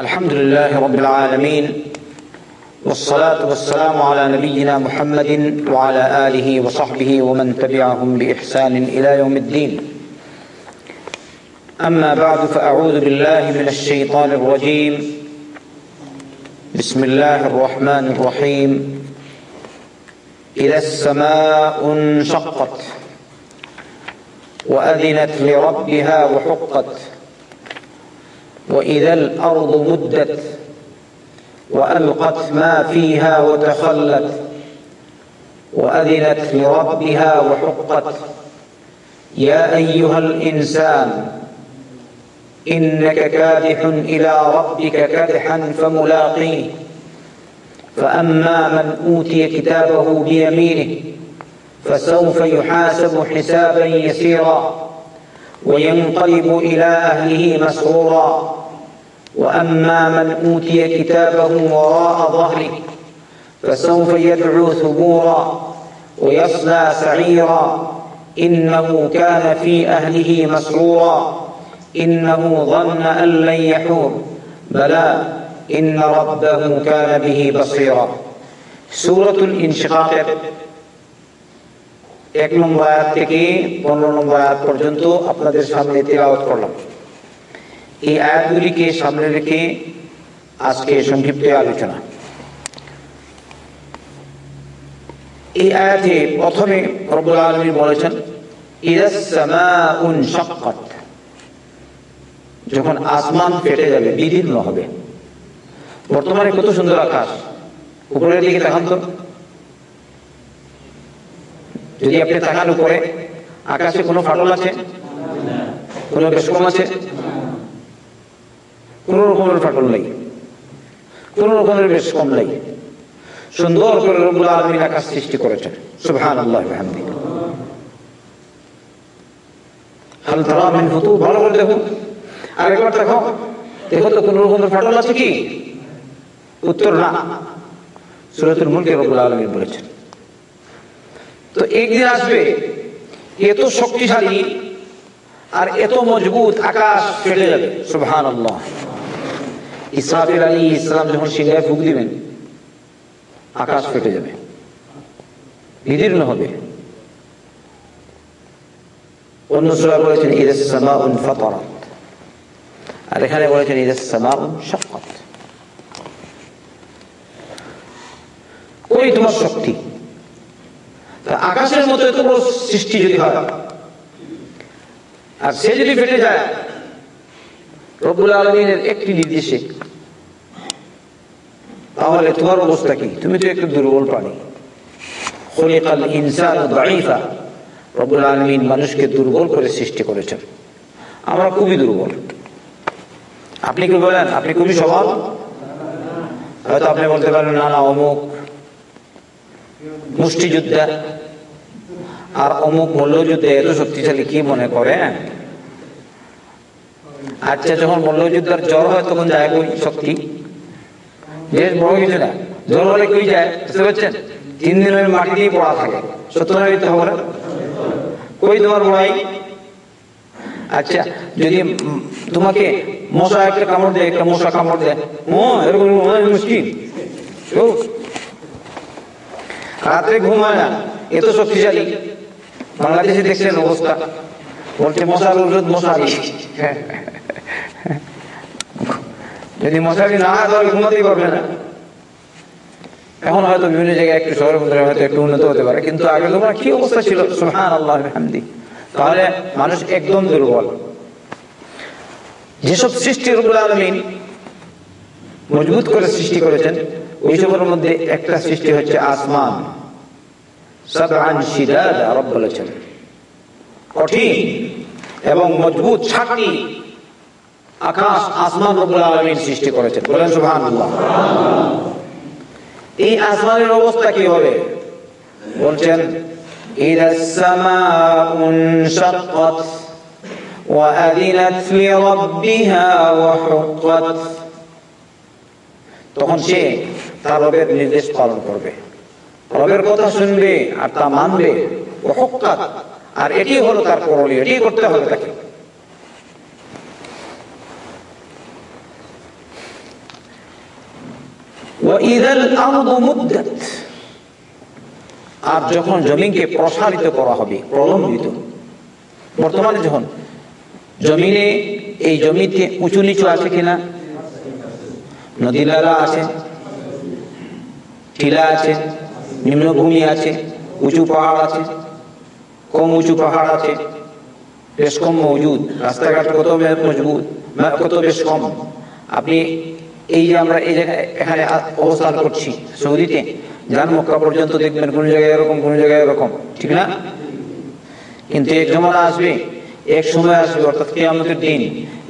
الحمد لله رب العالمين والصلاة والسلام على نبينا محمد وعلى آله وصحبه ومن تبعهم بإحسان إلى يوم الدين. أما بعد فأعوذ بالله من الشيطان الرجيم. بسم الله الرحمن الرحيم. إذا السماء انشقت وأذنت لربها وحقت وإذا الأرض مدت وألقت ما فيها وتخلت وأذنت لربها وحقت يا أيها الإنسان إنك كادح إلى ربك كدحا فملاقيه فأما من أوتي كتابه بيمينه فسوف يحاسب حسابا يسيرا وينقلب إلى أهله مسرورا وأما من أوتي كتابه وراء ظهره فسوف يدعو ثبورا ويصلى سعيرا إنه كان في أهله مسرورا إنه ظن أن لن يحور بلى إن ربه كان به بصيرا سورة الانشقاق এক নম্বর আয়াত থেকে পনেরো নম্বর আয়াত পর্যন্ত আপনাদের সামনে তেলাওয়াত করলাম এই আয়াতগুলিকে সামনে রেখে আজকে সংক্ষিপ্ত আলোচনা। এই আয়াতে প্রথমে রব্বুল আলমী বলেছেন যখন আসমান ফেটে যাবে, বিদীর্ণ হবে। বর্তমানে কত সুন্দর আকাশ। উপরের দিকে দেখান তো। যদি আপনি তাকান উপরে, আকাশে কোনো ফাটল আছে? কোনো বেশকম আছে? কোন রকমের ফাটল নেই। কোন রকমের বেশ কম নেই। সুন্দর করে আকাশ সৃষ্টি করেছেন। সুবহান আল্লাহ দেখো। দেখো তো কোন রকমের আছে কি? উত্তর না। আসবে এত শক্তিশালী আর এত মজবুত আকাশ ফেটে যাবে। সুবহান আল্লাহ ইসরাফিল আলী ইসলাম যখন সিংহায় ফুক দিবেন, আকাশ ফেটে যাবে। বিদীর্ণ হবে। অন্য সুরা বলেছেন ইদাস সামাউন ফাতারাত। আর এখানে বলেছেন ইদাস সামাউন শাক্কাত। ওই তোমার শক্তি। আকাশের মতো এত বড় সৃষ্টি যদি হয়, আর সে যদি ফেটে যায়, রব্বুল আলমিনের একটি নির্দেশে তাহলে তোমার অবস্থা কি? তুমি তো একটু দুর্বল প্রাণী। খলিকাল ইনসান দাইফা রব্বুল মানুষকে দুর্বল করে সৃষ্টি করেছেন। আমরা খুবই দুর্বল। আপনি কি বলেন? আপনি খুবই সবল? হয়তো আপনি বলতে পারেন, না না, অমুক মুষ্টিযোদ্ধা। আর অমুক মল্লযুদ্ধে এত শক্তিশালী কি মনে করে? আচ্ছা যখন মল্লযুদ্ধের জ্বর হয়, তখন যায় শক্তি। বেশ বড় কিছু না। জ্বর হলে কই যায়? বুঝতে পারছেন? তিন দিন ওই মাটি দিয়ে পড়া থাকে। সত্য না মিথ্যা হবে কই তোমার বড়াই? আচ্ছা যদি তোমাকে মশা একটা কামড় দেয়, একটা মশা কামড় দেয়, ও, এরকম মুশকিল। রাত্রে ঘুমায় না। এত শক্তিশালী। বাংলাদেশে দেখছেন অবস্থা। বলছে মশার ওষুধ, মশারি যদি মশারি না তাহলে ঘুমাতেই পারবে না। এখন হয়তো বিভিন্ন জায়গায় একটু শহরের মধ্যে হয়তো একটু উন্নত হতে পারে। কিন্তু আগে তোমরা কি অবস্থা ছিল? সুহান আল্লাহ হামদি তাহলে মানুষ একদম দুর্বল। যেসব সৃষ্টি রুবুল আলমিন মজবুত করে সৃষ্টি করেছেন ওইসবের মধ্যে একটা সৃষ্টি হচ্ছে আসমান। বলেছেন। কঠিন এবং মজবুত ছাকনি আকাশ, আসমান রব্বুল আলামিন সৃষ্টি করেছেন। বলেন সুবহানাল্লাহ। এই আসমানের অবস্থা কি হবে? বলছেন তখন সে তার রবের নির্দেশ পালন করবে। রবের কথা শুনবে আর তা মানবে। ও আর এটি হলো তার করণীয়, এটি করতে হবে তাকে। আর যখন জমিনকে প্রসারিত করা হবে, প্রলম্বিত। বর্তমানে যখন জমিনে এই জমিতে উঁচু নিচু আছে কিনা নদী নালা আছে, টিলা আছে, নিম্নভূমি আছে, উঁচু পাহাড় আছে, কম উঁচু পাহাড় আছে, বেশ কম মজুদ রাস্তাঘাট কত মজবুত কত বেশ কম। আপনি এই যে আমরা এই জায়গায় এখানে অবস্থান করছি, সৌদিতে যান মক্কা পর্যন্ত দেখবেন কোন জায়গায় এরকম, কোন জায়গায় এরকম, ঠিক না? কিন্তু এক জমানা আসবে, এক সময় আসবে, অর্থাৎ কিয়ামতের দিন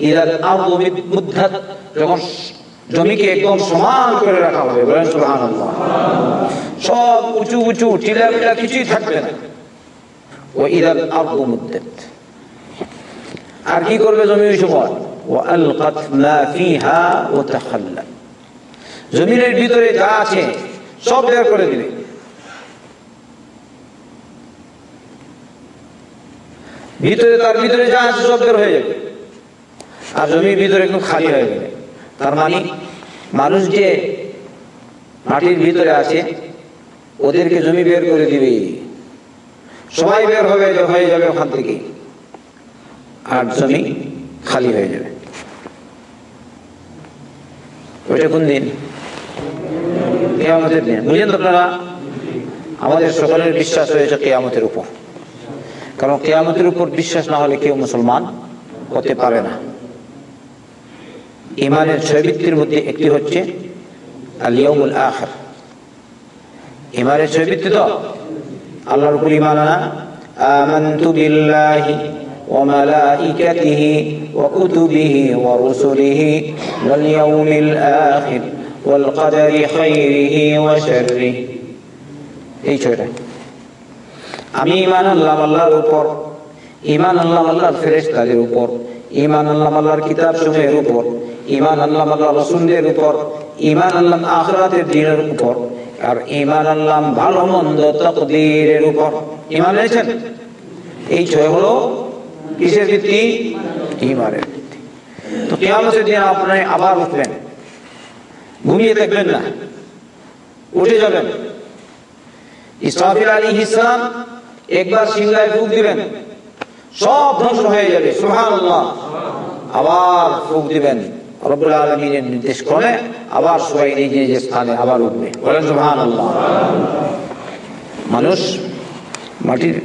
ইরাদ আরদু মুদ্দাত যখন জমিকে একদম সমান করে রাখা হবে, বলেন সুবহানাল্লাহ। সব উঁচু উঁচু টিলা পিলা কিছুই থাকবে না। ও ইরাদ আরদু আর কি করবে জমি ওই সময় জমিনের ভিতরে যা আছে, সব বের করে দিবে। ভিতরে তার ভিতরে যা আছে, সব বের হয়ে যাবে। আর জমির ভিতরে একটু খালি হয়ে যাবে। তার মানে মানুষ যে মাটির ভিতরে আছে, ওদেরকে জমি বের করে দিবে। সবাই বের হবে, হয়ে যাবে ওখান থেকে। আর জমি খালি হয়ে যাবে। ওইটা কোন দিন কেয়ামতের দিন বুঝলেন তো আপনারা আমাদের সকলের বিশ্বাস হয়েছে কেয়ামতের উপর কারণ কেয়ামতের উপর বিশ্বাস না হলে কেউ মুসলমান হতে পারে না ইমানের ছয় ব্যক্তির মধ্যে একটি হচ্ছে আলিয়মুল আখর ইমানের ছয় ব্যক্তি তো আল্লাহর উপর ইমান আনা آمنت بالله وملائكته وكتبه ورسله واليوم الآخر والقدر خيره وشره এই ছয়টা আমি ইমান আল্লাহ আল্লাহর উপর ইমান আল্লাহ আল্লাহর ফেরেশতাদের উপর ইমান আল্লাহ আল্লাহর কিতাব সমূহের উপর ইমান আল্লাহ আল্লাহ রসুলদের উপর ইমান আল্লাহ আখরাতের দিনের উপর আর ইমান আল্লাহ ভালো মন্দ তকদিরের উপর ইমান রয়েছেন এই ছয় হলো কিসের ভিত্তি? ইমানের ভিত্তি। তো কেয়ামতের দিন আপনি আবার উঠবেন। ঘুমিয়ে দেখবেন না। উঠে যাবেন। ইসরাফিল আলী ইসলাম একবার সিংহায় ফুক দিবেন। সব ধ্বংস হয়ে যাবে। সুহান আবার ফুক দিবেন। রব্বুল আলমিনের নির্দেশ করে আবার সবাই নিজ নিজ স্থানে আবার উঠবে। বলেন সুহান মানুষ মাটির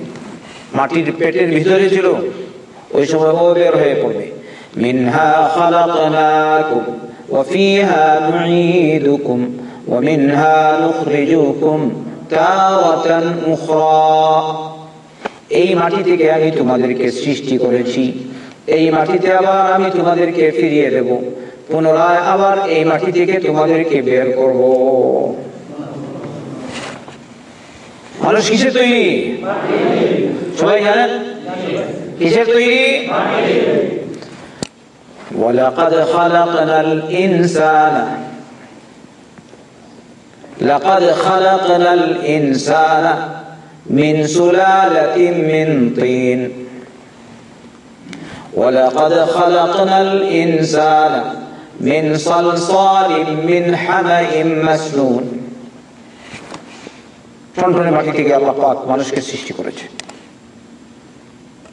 মাটির পেটের ভিতরে ছিল। ওই সময় ও বের হয়ে পড়বে মিনহা এই মাটি থেকে আমি তোমাদেরকে সৃষ্টি করেছি। এই মাটিতে আবার আমি তোমাদেরকে ফিরিয়ে দেব। পুনরায় আবার এই মাটি থেকে তোমাদেরকে বের করব। মানুষ কিসে তৈরি? সবাই জানেন? কিসের তৈরি ولقد خلقنا الإنسان لقد خلقنا الإنسان من سلالة من طين ولقد خلقنا الإنسان من صلصال من حمأ مسنون টনটনে মাটি থেকে আল্লাহ পাক মানুষকে সৃষ্টি করেছে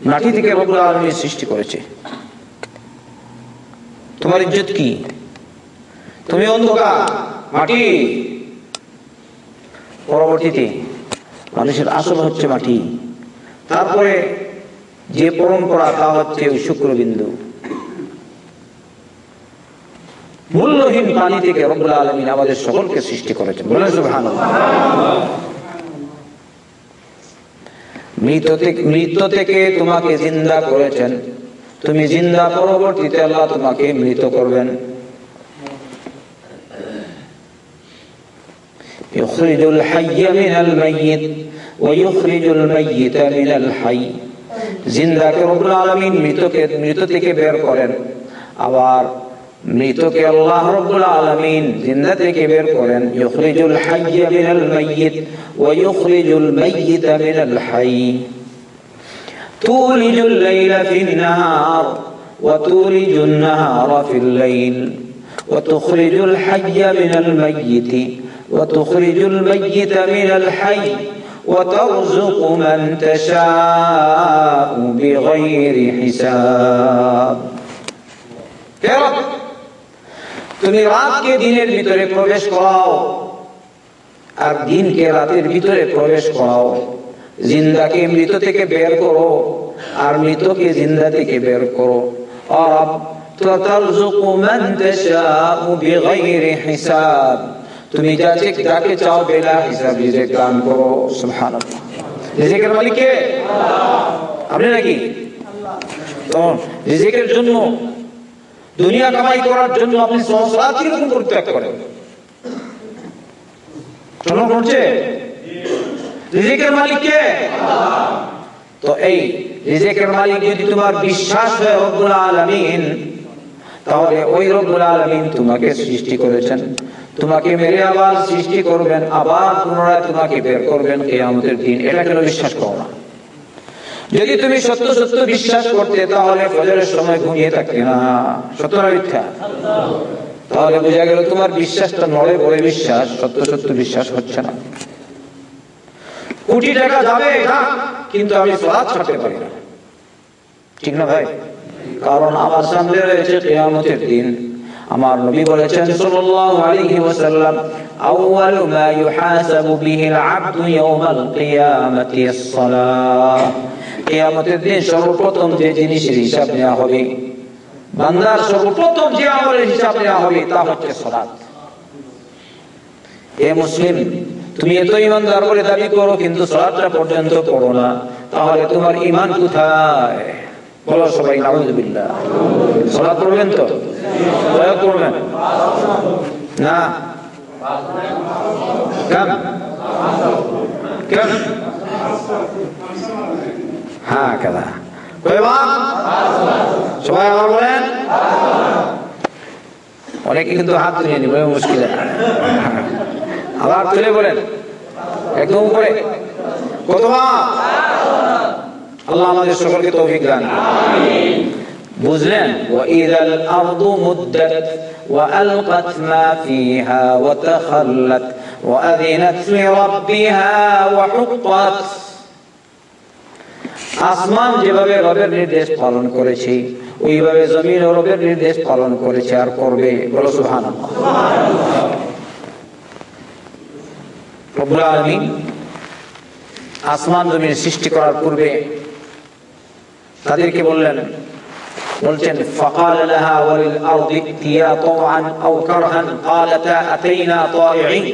মাটি থেকে রবুল আলমী সৃষ্টি করেছে। তোমার ইজ্জত কি? তুমি অন্ধকার, মাটি। পরবর্তীতে মানুষের আসল হচ্ছে মাটি। তারপরে যে পরম্পরা, তা হচ্ছে শুক্রবিন্দু। মূল্যহীন পানি থেকে রব্বুল আলমিন আমাদের সকলকে সৃষ্টি করেছেন। বলে সুবহান মৃত থেকে মৃত থেকে তোমাকে জিন্দা করেছেন তুমি জিন্দা পরবর্তীতে আল্লাহ তোমাকে মৃত করবেন يخرج الحي من الميت ويخرج الميت من الحي জিন্দাকে রব্বুল আলামিন মৃতকে মৃত থেকে বের করেন আবার মৃতকে আল্লাহ রব্বুল আলামিন জিন্দা থেকে বের করেন ইউখরিজুল হাইয়্য মিনাল মাইয়িত ওয়া ইউখরিজুল মাইয়িতা মিনাল হাইয়্য تولج الليل في النهار وتولج النهار في الليل وتخرج الحي من الميت وتخرج الميت من الحي وترزق من تشاء بغير حساب হে রব তুমি রাতকে দিনের ভিতরে প্রবেশ করাও আর দিনকে রাতের ভিতরে প্রবেশ করাও। জিন্দাকে মৃত থেকে বের করো আর মৃতকে জিন্দা থেকে বের করো। তুমি যাকে চাও বেলা হিসাব রিজেক দান করো। সুবহান আপনি নাকি? রিজেকের জন্য দুনিয়া কামাই করার জন্য আপনি কীরকম পরিত্যাগ করেন? করছে মালিক কে? তো এই মালিক যদি তোমার বিশ্বাস হয় রব্বুল আলামিন, তাহলে ওই রব্বুল আলামিন তোমাকে সৃষ্টি করেছেন। তোমাকে মেরে আবার সৃষ্টি করবেন, আবার পুনরায় তোমাকে বের করবেন, কিয়ামতের দিন। এটা কেন বিশ্বাস করো না? যদি তুমি সত্য সত্য বিশ্বাস করতে, তাহলে ফজরের সময় ঘুমিয়ে থাকতে না। সত্য না মিথ্যা? তাহলে বোঝা গেল তোমার বিশ্বাসটা নড়ে পড়ে বিশ্বাস, সত্য সত্য বিশ্বাস হচ্ছে না। কোটি টাকা যাবে না, কিন্তু আমি ছাড়তে পারি না। ঠিক না ভাই? কারণ আমার সামনে রয়েছে কিয়ামতের দিন। আমার নবী বলেছেন সাল্লাল্লাহু আলাইহি ওয়াসাল্লাম, আউয়াল মা ইউহাসাবু ইয়াওমাল কিয়ামাতি আস-সালাহ কিয়ামতের দিন সর্বপ্রথম যে জিনিসের হিসাব নেওয়া হবে, বান্দার সর্বপ্রথম যে আমলের হিসাব নেওয়া হবে তা হচ্ছে সালাত এ মুসলিম, তুমি এত ইমানদার বলে দাবি করো, কিন্তু সালাতটা পর্যন্ত পড়ো না, তাহলে তোমার ইমান কোথায়? বলো সবাই, নাউজুবিল্লাহ। পড়বেন তো? করবেন। না। হ্যাঁ সবাই বলেন। অনেকে কিন্তু হাত তুলে নিবে মুশকিল। আবার তুলে বলেন। একদম উপরে। কতবার আল্লাহ আমাদের সকলকে তৌফিক দান বুঝলেন وإذا الأرض مدت وألقت ما فيها وتخلت وأذنت لربها وحقت আসমান যেভাবে রবের নির্দেশ পালন করেছে ওইভাবে জমিন রবের নির্দেশ পালন করেছে আর করবে বলো সুহান আসমান জমিন সৃষ্টি করার পূর্বে তাদেরকে বললেন বলছেন فقال لها وللأرض ائتيا طوعا أو كرها قالتا أتينا طائعين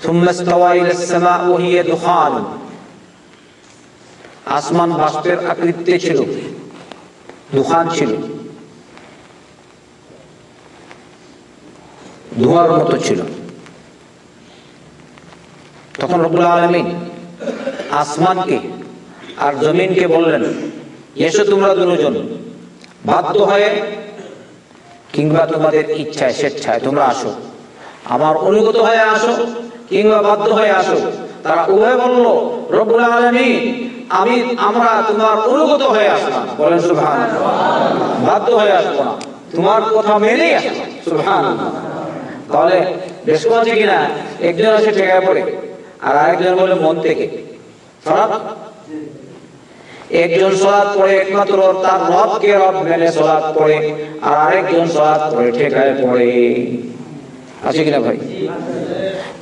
ثم استوى إلى السماء وهي دخان আসমান বাষ্পের আকৃতিতে ছিল দুখান ছিল ধোঁয়ার মতো ছিল তখন রবুল আলমিন আসমানকে আর জমিনকে বললেন, এসো তোমরা দুজন। বাধ্য হয়ে কিংবা তোমাদের ইচ্ছায়, স্বেচ্ছায় তোমরা আসো। আমার অনুগত হয়ে আসো, কিংবা বাধ্য হয়ে আসো। তারা উভয় বলল, রব্বুল আলমী আমি, আমরা তোমার অনুগত হয়ে আসলাম। বলেন সুভান বাধ্য হয়ে আসব না। তোমার কথা আসলাম সুভান তাহলে বেশ আছে কিনা? একজন আছে ঠেকায় পড়ে, আর আরেকজন বলে মন থেকে। একজন সলাদ পড়ে একমাত্র তার রবকে রব মেনে সলাদ পড়ে, আর আরেকজন সলাদ পড়ে ঠেকায় পড়ে। আছে কিনা ভাই?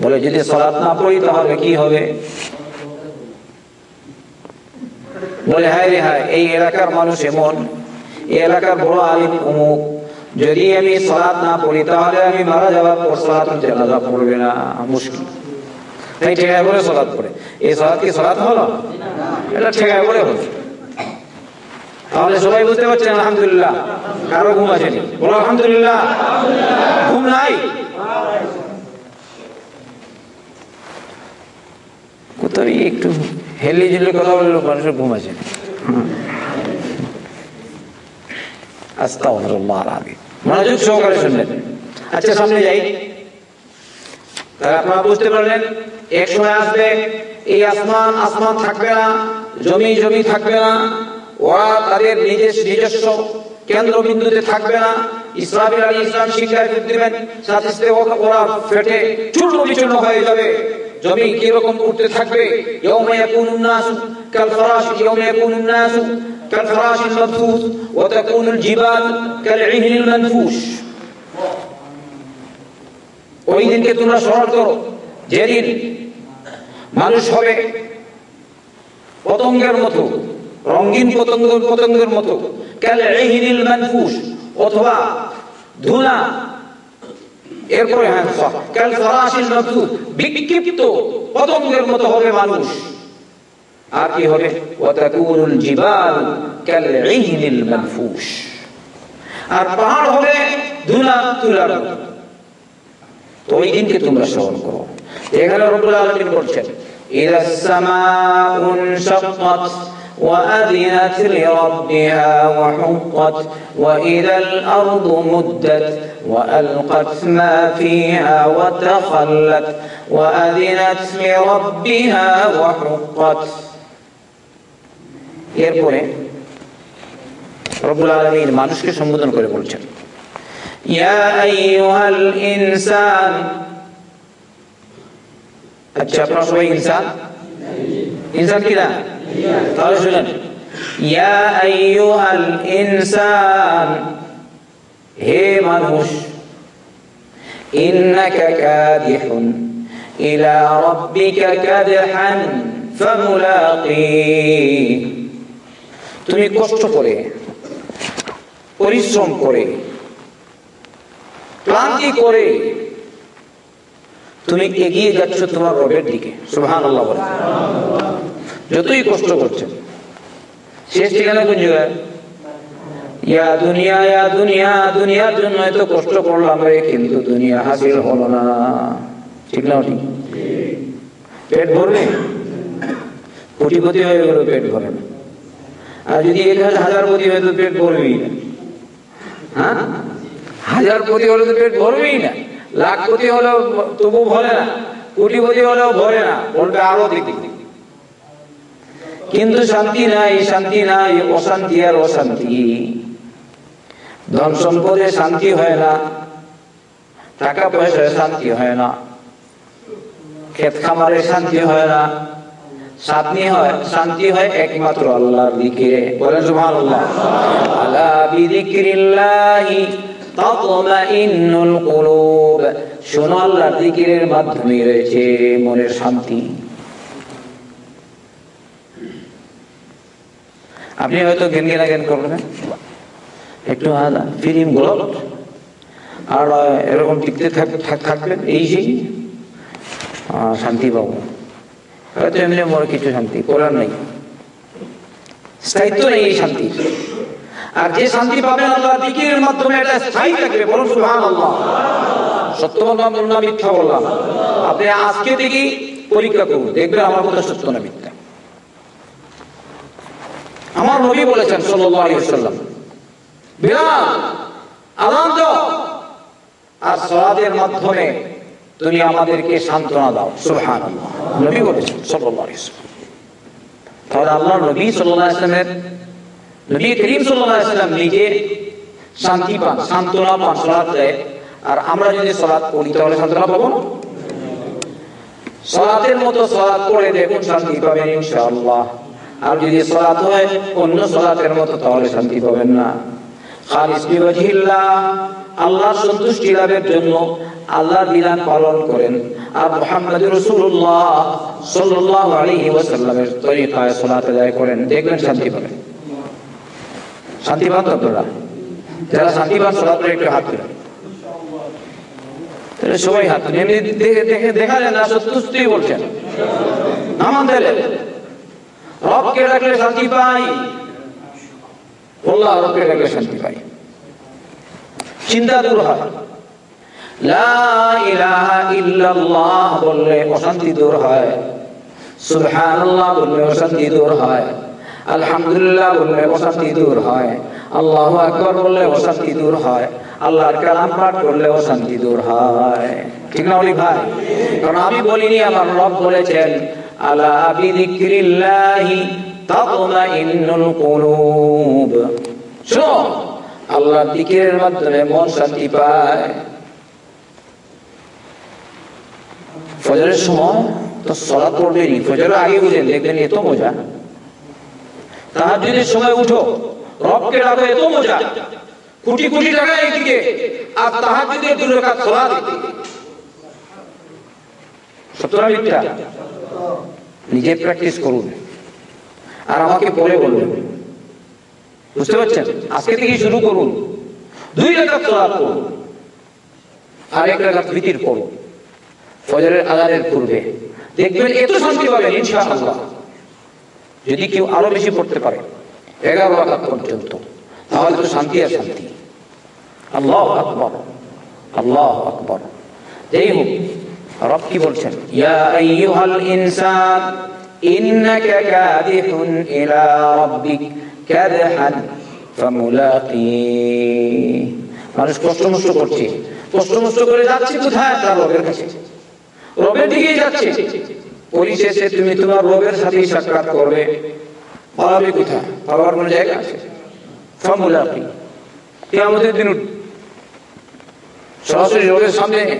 বলে, যদি সলাদ না পড়ি, তাহলে কি হবে? বলে, হায় রে হায়, এই এলাকার মানুষ এমন। এই এলাকার বড় আলিম অমুক। যদি আমি সলাদ না পড়ি, তাহলে আমি মারা যাওয়ার পর সলাদ জানাজা পড়বে না। মুশকিল। তাই ঠেকায় বলে সলাদ পড়ে। এই সলাদ কি সলাদ হলো? এটা ঠেকায় বলে হলো। তাহলে সবাই বুঝতে পারছেন, আলহামদুলিল্লাহ। কারও ঘুম আসেনি। বলো, আলহামদুলিল্লাহ। ঘুম নাই? কোথাও একটু হেলে ঝুলে কথা বলল, মানুষের ঘুম আসে মনোযোগ সহকারে শুনলেন। আচ্ছা সামনে যাই। আপনারা বুঝতে পারলেন, এক সময় আসবে, এই আসমান আসমান থাকবে না, জমি জমি থাকবে না ওরা তাদের নিজের নিজস্ব কেন্দ্রবিন্দুতে থাকবে না। ইসলামের আলী ইসলাম শিক্ষায় দিবেন সাথে ওরা ফেটে চূর্ণ বিচূর্ণ হয়ে যাবে। জমি কীরকম উঠতে থাকবে? ইয়ৌমে ইয়াকুনুন নাস কাল ফারাশ ইয়ৌমে ইয়াকুনুন নাস কাল ফারাশ মাবসুস ওয়া তাকুনুল জিবাল কাল ইহলিল মানফুশ ওই দিনকে তোমরা স্মরণ করো, যেদিন মানুষ হবে পতঙ্গের মতো। রঙিন পতঙ্গ, পতঙ্গের মতো। অথবা ধুলা। এরপরে হ্যাঁ, বিক্ষিপ্ত পতঙ্গের মতো হবে মানুষ। আর কি হবে? আর পাহাড় হবে ধুলা তো ওই দিনকে তোমরা এখানে রবুল বলছেন وأذنت لربها وحقت وإذا الأرض مدت وألقت ما فيها وتخلت وأذنت لربها وحقت এরপরে রব্বুল আলমীর মানুষকে সম্বোধন করে বলছেন ইয়া আইয়ুহাল ইনসান আচ্ছা আপনারা সবাই ইনসান ইনসান কি না তাহলে শুনেন হে মানুষ তুমি কষ্ট করে, পরিশ্রম করে, ক্লান্তি করে তুমি এগিয়ে যাচ্ছ তোমার রবের দিকে। সুহান আল্লাহ যতই কষ্ট করছেন শেষ ঠিকানা কোন ইয়া দুনিয়া ইয়া দুনিয়া, দুনিয়ার জন্য এত কষ্ট করলাম কিন্তু দুনিয়া না। ঠিক ঠিক? পেট হয়ে পেট ভরে না। আর যদি এক হাজার পতি হয় তো পেট ভরবেই না। হ্যাঁ? হাজার পতি হলে তো পেট না। হলেও তবু ভরে না। কোটিপতি হলেও ভরে না। বলবে আরও দেখি কিন্তু শান্তি নাই শান্তি নাই, অশান্তি আর অশান্তি। ধন সম্পদে শান্তি হয় না টাকা পয়সায় শান্তি হয় না ক্ষেত খামারে শান্তি হয় না শান্তি হয়, শান্তি একমাত্র আল্লাহর দিকে। মাধ্যমে রয়েছে মনের শান্তি। আপনি হয়তো জ্ঞান জ্ঞান জ্ঞান করবেন একটু ফিরিম গোলক আর এরকম টিকতে থাকবেন এই সেই শান্তি পাবো হয়তো এমনি মনে কিছু শান্তি করার নেই। স্থায়িত্ব নেই এই শান্তির আর যে শান্তি পাবেন আল্লাহ দিকিরের মাধ্যমে এটা স্থায়ী থাকবে, বলুন সুবহানাল্লাহ। সত্য বললাম মিথ্যা বললাম। আপনি আজকে থেকে পরীক্ষা করুন, দেখবেন আমার কথা সত্য না মিথ্যা। আমার নবী বলেছেন আর মাধ্যমে আমাদেরকে সান্ত্বনা দাও। বলেছেন শান্তি সান্ত্বনা দেয় আর আমরা যদি সালাত পড়ি তাহলে সান্ত্বনা পাবো? না সালাতের মতো সালাত পড়ে দেখুন শান্তি পাবেন ইনশাআল্লাহ। আর যদি সালাত হয়, অন্য সালাতের মতো তাহলে শান্তি পাবেন না। খালিস সন্তুষ্টি পালন করেন। করেন। শান্তি একটু হাত তাহলে সবাই হাত এমনি দেখে দেখে যায় না সত্যি বলছেন। আমাদের রবকে ডাকলে শান্তি পাই। আল্লাহ রবকে শান্তি পাই। চিন্তা দূর হয়। বললে অশান্তি দূর হয়। বললে অশান্তি দূর হয়। আল্লাহ বললে অশান্তি দূর হয়। আল্লাহর কালাম পাঠ করলে অশান্তি দূর হয়। ঠিক না বলি ভাই কারণ আমি বলিনি, আমার রব বলেছেন আলা বিযিকরিল্লাহি তাতমাইন্নুল কুলুব। শোনো আল্লাহর দিকের মাধ্যমে মন শান্তি পায়। ফজরের সময় তো সলা পড়বেনি ফজরের আগে বুঝেন দেখবেন এত মজা। তাহাজুদের সময় উঠো, রবকে ডাকো, এত মজা। কোটি কোটি টাকা একদিকে, আর তাহাজুদের দু রাকাত সালাত একদিকে। সতরা মিথ্যা? নিজে প্র্যাকটিস করুন। আর আমাকে পরে বুঝতে পারছেন? আজকে থেকে শুরু করুন। দুই আর এক রাকাত ভিতির ফজরের পূর্বে। দেখবেন এত শান্তি পাবেন যদি কেউ আরও বেশি পড়তে পারে, এগারো রাকাত পর্যন্ত। তাহলে তো শান্তি আর শান্তি। আল্লাহ আকবর। আল্লাহ আকবর। যাই হোক রব কি বলছেন? ইয়া আইয়ুহাল ইনসান, ইন্নাকা কাদিহুন ইলা রাব্বিক কাদহান ফামুলাকি। মানুষ কষ্ট মষ্ট করছে। কষ্ট মষ্ট করে যাচ্ছে কোথায়? তার রবের কাছে। রবের দিকেই যাচ্ছে। পরিশেষে তুমি তোমার রবের সাথে সাক্ষাৎ করবে। পালাবে কোথায়? পালাবার কোন জায়গা আছে? ফামুলাকি। কে আমাদের দিন সরাসরি রবের সামনে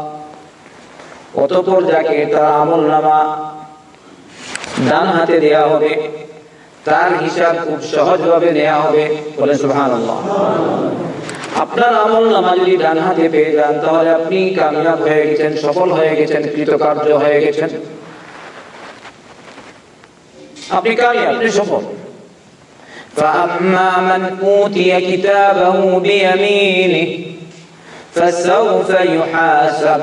অতপর যাকে তার আমল নামা ডান হাতে দেয়া হবে তার হিসাব খুব সহজভাবে নেওয়া হবে বলে সুহান আপনার আমল নামা যদি ডান হাতে পেয়ে যান তাহলে আপনি কামিয়াব হয়ে গেছেন সফল হয়ে গেছেন কৃতকার্য হয়ে গেছেন আপনি কামিয়াব আপনি সফল فأما من أوتي كتابه بيمينه فسوف يحاسب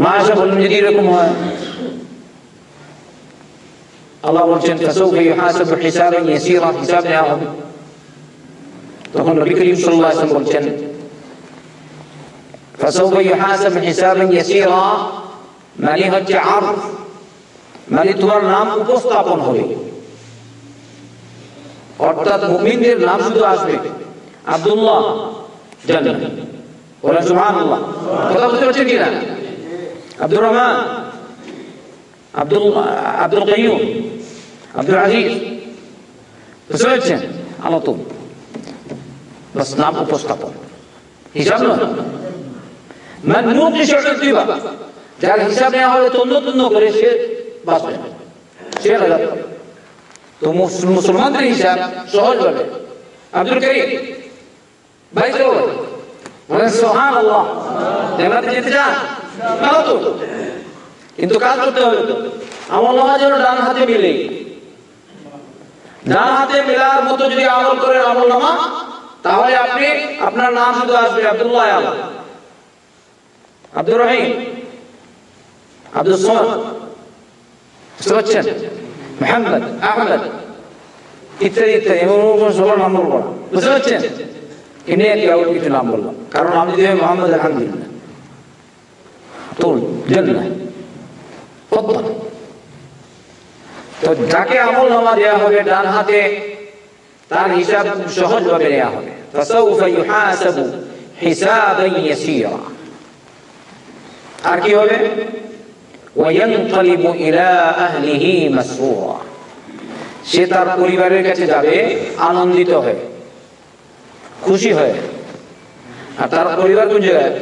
মা আশা বললেন, যদি এরকম হয়? আল্লাহ বলছেন ফাসাউফা ইউহাসাবু হিসাবান ইয়াসীরা হিসাব নেওয়া হবে তখন নবী করিম সাল্লাল্লাহু আলাইহি ওয়াসাল্লাম বলছেন ফাসাউফা ইউহাসাবু হিসাবান ইয়াসীরা মানে হচ্ছে আরফ মানে তোমার নাম উপস্থাপন হবে। অর্থাৎ মুমিনদের নাম শুধু আসবে। আব্দুল্লাহ, জান্নাত। বলে সুবহানাল্লাহ। কথা বুঝতে পারছেন কিনা? আব্দুর রহমান আব্দুল আব্দুল কাইয়ুম আব্দুল আজিজ বুঝতে পারছেন আলোতম বাস নাম উপস্থাপন হিসাব নয় মান মুকিশ উতিবা যার হিসাব নেওয়া হবে তন্ন তন্ন করে সে বাঁচবে সে রাজা তো মুসলমানদের হিসাব সহজ হবে আব্দুল করিম ভাই চলো বলেন সোহান আল্লাহ কিন্তু কাজ করতে হবে তো। আমল নামা যেন ডান হাতে মিলে। ডান হাতে মেলার মতো যদি আমল করেন আমল নামা, তাহলে আপনি আপনার নাম শুধু আসবে আব্দুল্লাহ আলম আব্দুর রহিম। আব্দুল সোমদ। বুঝতে পারছেন? মোহাম্মদ, আহমদ। ইত্যাদি ইত্যাদি। সবার নাম বলব বুঝতে পারছেন? এনে আর কিছু নাম বললাম। কারণ আমি যদি মোহাম্মদ আলহামদুলিল্লাহ তো জান্নাহ তো যাকে আমল নামা দেয়া হবে ডান হাতে, তার হিসাব সহজভাবে নেওয়া হবে। আর কি হবে? ওয়ায়ানকালিবু ইলা আহলিহি মাসরুরা। সে তার পরিবারের কাছে যাবে, আনন্দিত হয়ে, খুশি হয়ে। আর তার পরিবার কোন জায়গায়?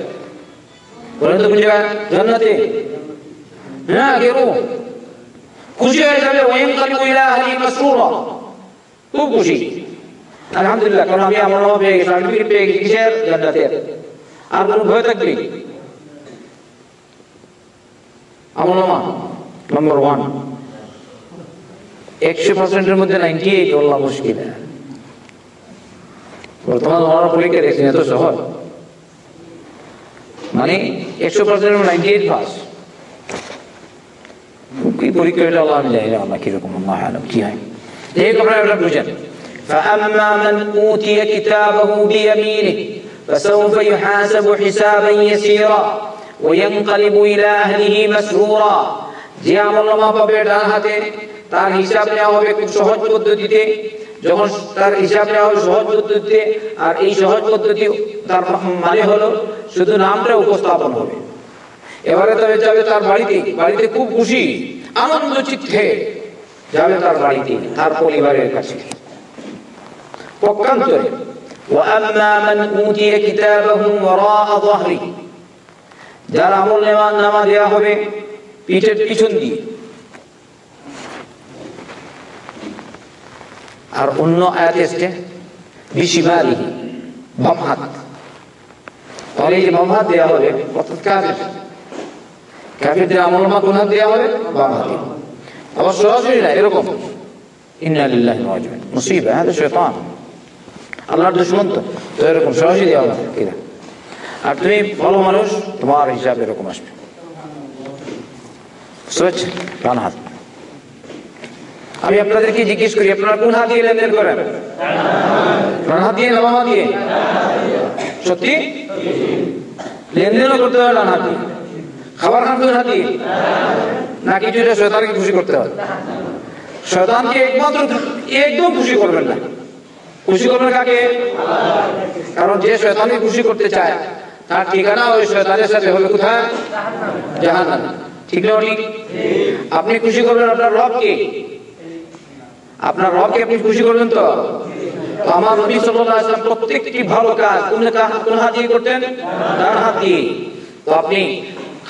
বলেন তো জান্নাতে। হ্যাঁ কেউ খুশি হয়ে যাবে ওয়াইনকালিবু ইলা আহলি মাসরুরা। খুব খুশি। আলহামদুলিল্লাহ, কারণ আমি আমার নামা পেয়ে গেছি, আমি পেয়ে গেছি কিসের? জান্নাতের। আর কোনো ভয় থাকবে? আমলনামা নম্বর ওয়ান একশো পার্সেন্টের মধ্যে নাইনটি এইট বললাম মুশকিল। বর্তমান ওনারা পরীক্ষা দেখছেন, এত সহজ। মানে একশো পার্সেন্ট নাইনটি এইট পাস কি পরীক্ষা এটা আল্লাহ আমি জানি না আল্লাহ কিরকম আল্লাহ আলম কি হয় এই কথা এটা বুঝেন فأما من أوتي كتابه بيمينه فسوف يحاسب حسابا يسيرا وينقلب إلى أهله مسرورا যে আমলনামা পাবে ডান হাতে তার হিসাব নেওয়া হবে খুব সহজ পদ্ধতিতে যখন তার হিসাব নেওয়া হবে সহজ পদ্ধতিতে আর এই সহজ পদ্ধতি তার মানে হলো শুধু নামটা উপস্থাপন হবে এবারে তবে যাবে তার বাড়িতে বাড়িতে খুব খুশি আনন্দ চিত্তে যাবে তার বাড়িতে তার পরিবারের কাছে পক্ষান্তরে وأما من أوتي كتابه وراء ظهره যার আমল নামা দেওয়া হবে পিঠের পিছন দিয়ে আর অন্য আয়াত এসছে বিশিমালি বাম হাত তাহলে এই যে বাম হাত দেওয়া হবে, অর্থাৎ কাফের। কাফেরদের আমল নামা কোন হাত দেওয়া হবে? বাম হাতে আবার সরাসরি না, এরকম। ইন্না লিল্লাহি ওয়া ইন্না ইলাইহি মুসিবা হ্যাঁ শয়তান আল্লাহর দুশ্মন তো তো এরকম সরাসরি দেওয়া হবে কিনা আর তুমি ভালো মানুষ, তোমার হিসাব এরকম আসবে। বুঝতে ডান হাত আমি আপনাদেরকে জিজ্ঞেস করি, আপনারা কোন হাত দিয়ে লেনদেন করেন? হাত দিয়ে হাত দিয়ে? সত্যি? লেনদেনও করতে হবে খাবার কোন হাত দিয়ে? না, কিছু এটা শয়তানকে খুশি করতে হবে। শয়তানকে একমাত্র একদম খুশি করবেন না। খুশি করবেন কারণ যে শয়তানকে খুশি করতে চায়, তার ঠিকানা ওই শয়তানের সাথে হবে কোথায়? জাহান্নাম। ঠিক না আপনি খুশি করবেন আপনার রবকে। আপনার রবকে আপনি খুশি করবেন তো? আমার নবী সাল্লাল্লাহু আলাইহি ওয়াসাল্লাম প্রত্যেকটি ভালো কাজ কোন কোন হাত দিয়ে করতেন? ডান হাত দিয়ে। তো আপনি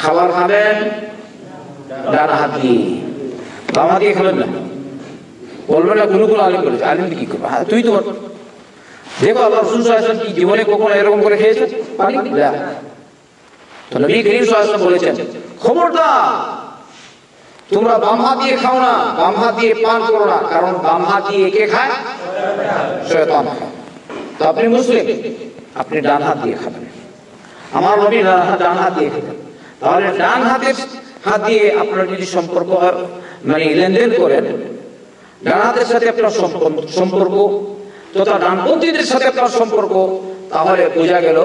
খাবার খাবেন, ডান হাত দিয়ে। বাম হাত দিয়ে খাবেন না। বলবেন না, কোনো কোনো আলিম করেছে। আলিম কি করবে? হ্যাঁ তুই তো দেখো আল্লাহ রসুল সাল্লাল্লাহু কি জীবনে কখনো এরকম করে খেয়েছে পানি না। তো নবী করিম সাল্লাল্লাহু আলাইহি বলেছেন, খবরদার তোমরা বাম হাত দিয়ে খাও না, বাম হাত দিয়ে পান করো না, কারণ বাম হাত দিয়ে কে খায়? তো আপনি মুসলিম, আপনি ডান হাত দিয়ে খাবেন। আমার নবী ডান হাত দিয়ে খাবেন। তাহলে ডান হাতের হাত দিয়ে আপনার যদি সম্পর্ক মানে লেনদেন করেন, ডান হাতের সাথে আপনার সম্পর্ক, তথা ডানপন্থীদের সাথে আপনার সম্পর্ক, তাহলে বোঝা গেল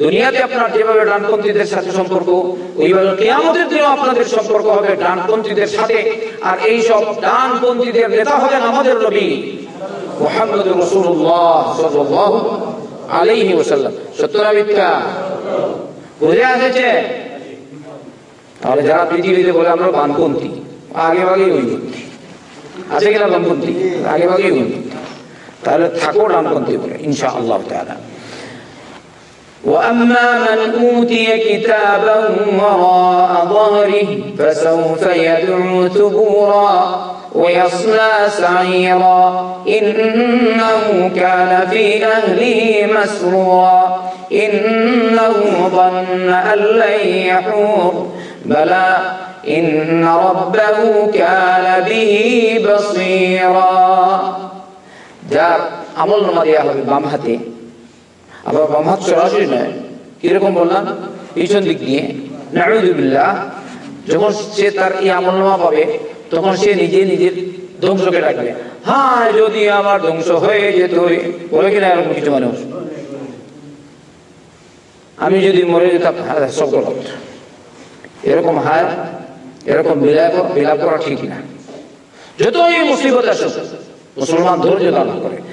দুনিয়াতে আপনার যেভাবে ডানপন্থীদের সাথে সম্পর্ক, ওইভাবে কেয়ামতের দিনও আপনাদের সম্পর্ক হবে ডানপন্থীদের সাথে। আর এই সব ডানপন্থীদের নেতা হবেন আমাদের নবী মোহাম্মদ রসুল্লাহ সাল্লাল্লাহু আলাইহি ওয়াসাল্লাম। সত্য না মিথ্যা? বুঝে আসেছে? তাহলে যারা পৃথিবীতে বলে আমরা বানপন্থী আগে আগে ওই আছে কিনা বামপন্থী? আগে আগে ওই তাহলে থাকো ডানপন্থী বলে ইনশা আল্লাহ তাআলা। وأما من أوتي كتابا وراء ظهره فسوف يدعو ثبورا ويصلى سعيرا إنه كان في أهله مسرورا إنه ظن أن لن يحور بلى إن ربه كان به بصيرا যার আমল নামা দেওয়া হবে বাম হাতে আবার বাম হাত সরাসরি নয়। কীরকম বললাম? পিছন দিক দিয়ে নাউজুবিল্লাহ যখন সে তার এই আমল পাবে, তখন সে নিজে নিজের ধ্বংসকে ডাকবে। হ্যাঁ যদি আমার ধ্বংস হয়ে যেত বলে কিনা এরকম কিছু মানুষ? আমি যদি মরে যেতাম এরকম হায় এরকম বিলাপ বিলাপ করা ঠিক না। যতই মুসিবত আসুক, মুসলমান ধৈর্য ধারণ করে।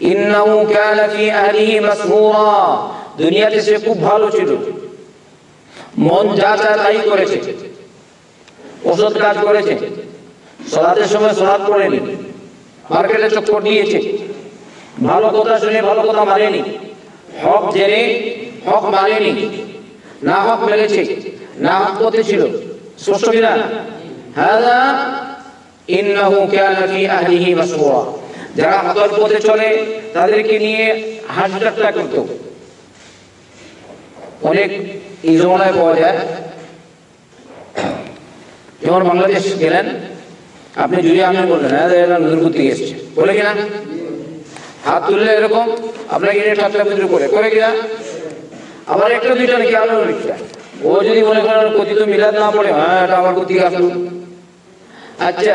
ইন্নাহু কানা ফি আহলিহি মাসহুরা দুনিয়াতে সে খুব ভালো ছিল। মন যা যা তাই করেছে। ওষুধ কাজ করেছে। সলাতের সময় সলাৎ পড়েনি মার্কেটে চক্কর দিয়েছে। ভালো কথা শুনে ভালো কথা মানেনি। হক জেনে হক মানেনি। না হক মেলেছে না হক পথে ছিল। স্পষ্ট কিনা? হাদা ইন্নাহু কানা ফি আহলিহি মাসরুরা যারা হকের পথে চলে, তাদেরকে নিয়ে হাসি ঠাট্টা করত। অনেক এই জমানায় পাওয়া যায়। যেমন বাংলাদেশ গেলেন, আপনি জুড়ে আমি বললেন নতুন থেকে এসছে। বলে কিনা? হাত তুললে এরকম, আপনাকে নিয়ে ঠাট্টা বিদ্রুপ করে। করে কিনা? আবার একটা দুইটা নাকি আলো ও যদি মনে করেন কথিত মিলাদ না পড়ে হ্যাঁ এটা আমার কোথেকে আসলো। আচ্ছা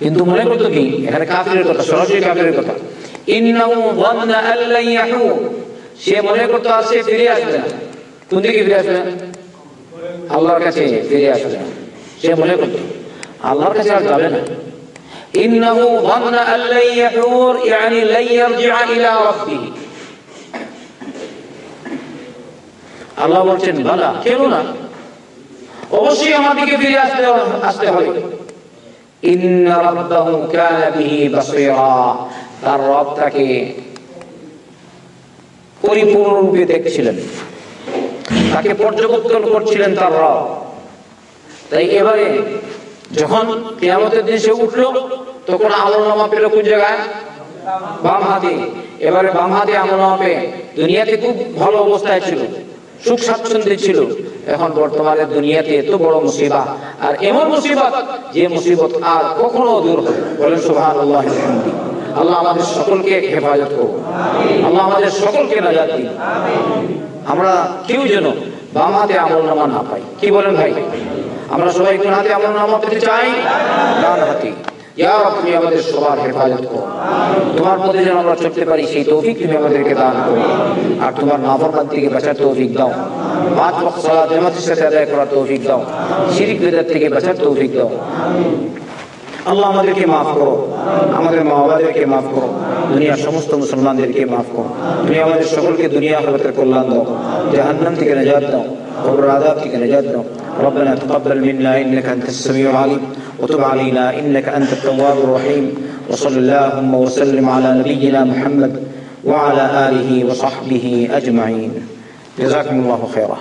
কিন্তু মনে করতো কি এখানে কাফিরের কথা সরাসরি কাফিরের কথা ইন্নাহু যান্না আল্লান ইয়াহুর সে মনে করতো আর সে ফিরে আসবে না কোন দিকে ফিরে আসবে আল্লাহর কাছে ফিরে আসবে না সে মনে করতো আল্লাহর কাছে আর যাবে না ইন্নাহু যান্না আল্লান ইয়াহুর يعني لن يرجع الى ربه আল্লাহ বলছেন বালা কেন না অবশ্যই আমাদেরকে ফিরে আসতে আসতে হবে তার রব তাকে দেখছিলেন। তাকে পর্যবেক্ষণ করছিলেন তার রব। তাই এবারে যখন কেয়ামতের দিন সে উঠল, তখন আমল নামা পেল কোন জায়গায়? বাম হাতে। এবারে বাম হাতে আমল নামা পেয়ে দুনিয়াতে খুব ভালো অবস্থায় ছিল। সুখ স্বাচ্ছন্দ্যে ছিল। এখন বর্তমানে দুনিয়াতে এত বড় মুসিবা আর এমন মুসিবত যে মুসিবত আর কখনো দূর হবে বলেন সুবহান আল্লাহ আল্লাহ আমাদের সকলকে হেফাজত করুন। আল্লাহ আমাদের সকলকে নাজাত দিন। আমরা কেউ যেন বাম হাতে আমল নামা না পাই। কি বলেন ভাই? আমরা সবাই কোন হাতে আমল নামা পেতে চাই? ডান হাতে। তুমি আমাদের সবার হেফাজত করো। তোমার মধ্যে যেন আমরা চলতে পারি, সেই তুমি আমাদেরকে দান করো। আর তোমার দাও। পাঁচ দাও। শিরিক থেকে দাও। আল্লাহ আমাদেরকে মাফ করো। আমাদের মাফ করো। সমস্ত মুসলমানদেরকে মাফ করো। তুমি আমাদের সকলকে দুনিয়া হলতের কল্যাণ দাও। জাহান্ন থেকে নেজাদ দাও। রাজা থেকে নেজাদ দাও। ربنا تقبل منا إنك أنت السميع العليم وتب علينا إنك أنت التواب الرحيم وصل اللهم وسلم على نبينا محمد وعلى آله وصحبه أجمعين. جزاكم الله خيرا.